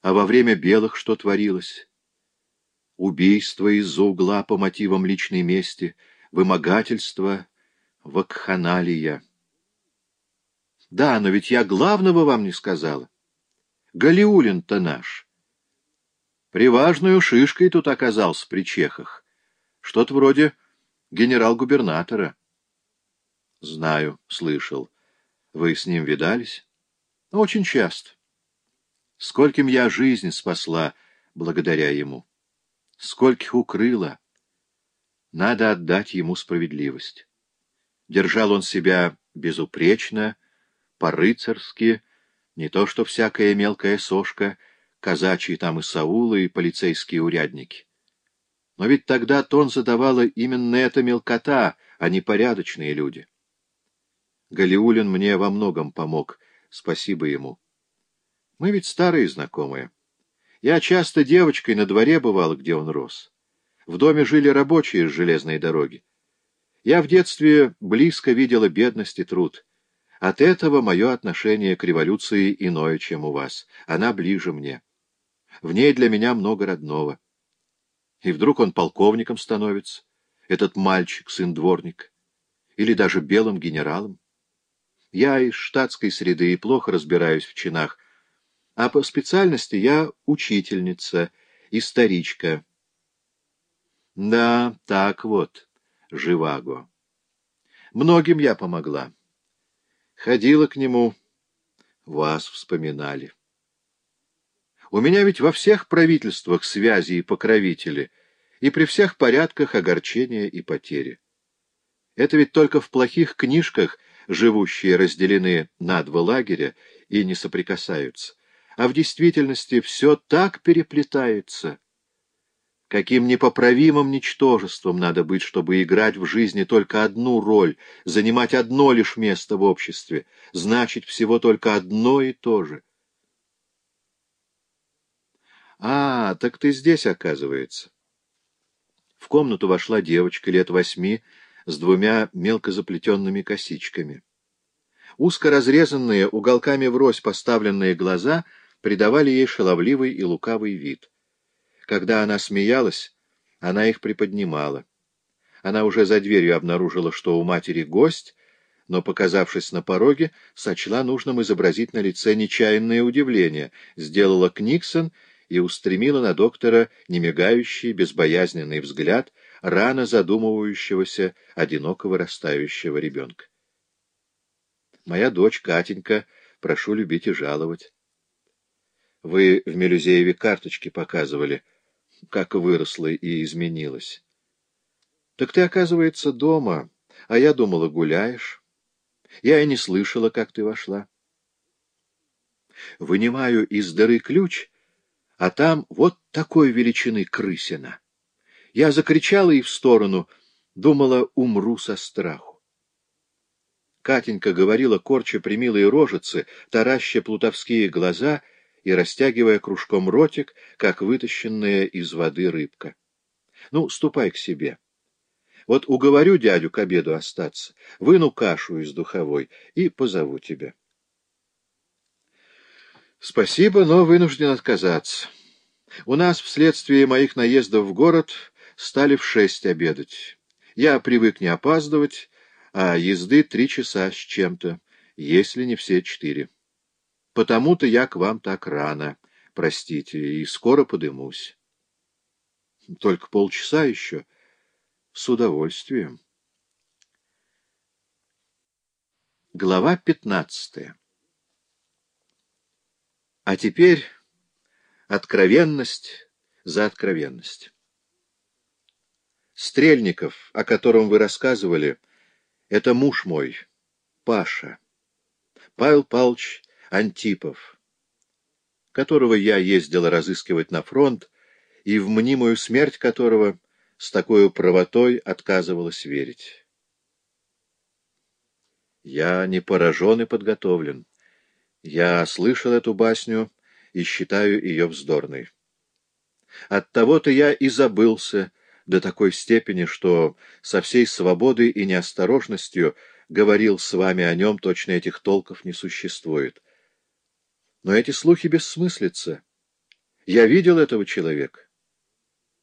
А во время белых что творилось? Убийство из-за угла по мотивам личной мести, вымогательство, вакханалия. Да, но ведь я главного вам не сказала. Галиулин-то наш. Приважную шишкой тут оказался при чехах. Что-то вроде генерал-губернатора. Знаю, слышал. Вы с ним видались? Очень часто. Скольким я жизнь спасла благодаря ему. Скольких укрыла. Надо отдать ему справедливость. Держал он себя безупречно, по-рыцарски, не то что всякая мелкая сошка, казачьи там и саулы, и полицейские урядники. Но ведь тогда тон задавала именно эта мелкота, а не порядочные люди. Галиулин мне во многом помог, спасибо ему. Мы ведь старые знакомые. Я часто девочкой на дворе бывал, где он рос. В доме жили рабочие с железной дороги. Я в детстве близко видела бедность и труд. От этого мое отношение к революции иное, чем у вас. Она ближе мне. В ней для меня много родного. И вдруг он полковником становится, этот мальчик, сын дворника, или даже белым генералом. Я из штатской среды и плохо разбираюсь в чинах, а по специальности я учительница, историчка. Да, так вот, Живаго. Многим я помогла. Ходила к нему, вас вспоминали. У меня ведь во всех правительствах связи и покровители, и при всех порядках огорчения и потери. Это ведь только в плохих книжках живущие разделены на два лагеря и не соприкасаются, а в действительности все так переплетается — Каким непоправимым ничтожеством надо быть, чтобы играть в жизни только одну роль, занимать одно лишь место в обществе, значить всего только одно и то же. А, так ты здесь, оказывается. В комнату вошла девочка лет восьми с двумя мелко заплетенными косичками. Узко разрезанные, уголками врозь поставленные глаза придавали ей шаловливый и лукавый вид. Когда она смеялась, она их приподнимала. Она уже за дверью обнаружила, что у матери гость, но, показавшись на пороге, сочла нужным изобразить на лице нечаянное удивление, сделала Книксон и устремила на доктора немигающий, безбоязненный взгляд рано задумывающегося, одинокого растающего ребенка. «Моя дочь Катенька, прошу любить и жаловать. Вы в Мелюзееве карточки показывали» как выросла и изменилась. Так ты, оказывается, дома, а я думала, гуляешь. Я и не слышала, как ты вошла. Вынимаю из дыры ключ, а там вот такой величины крысина. Я закричала и в сторону, думала, умру со страху. Катенька говорила корча примилые рожицы, тараща плутовские глаза — и растягивая кружком ротик, как вытащенная из воды рыбка. — Ну, ступай к себе. Вот уговорю дядю к обеду остаться, выну кашу из духовой и позову тебя. — Спасибо, но вынужден отказаться. У нас вследствие моих наездов в город стали в шесть обедать. Я привык не опаздывать, а езды три часа с чем-то, если не все четыре. Потому-то я к вам так рано, простите, и скоро подымусь. Только полчаса еще. С удовольствием. Глава пятнадцатая А теперь откровенность за откровенность. Стрельников, о котором вы рассказывали, это муж мой, Паша. Павел Павлович Антипов, которого я ездил разыскивать на фронт, и в мнимую смерть которого с такой правотой отказывалась верить. Я не поражен и подготовлен. Я слышал эту басню и считаю ее вздорной. Оттого-то я и забылся до такой степени, что со всей свободой и неосторожностью говорил с вами о нем, точно этих толков не существует. Но эти слухи бессмыслица. Я видел этого человека.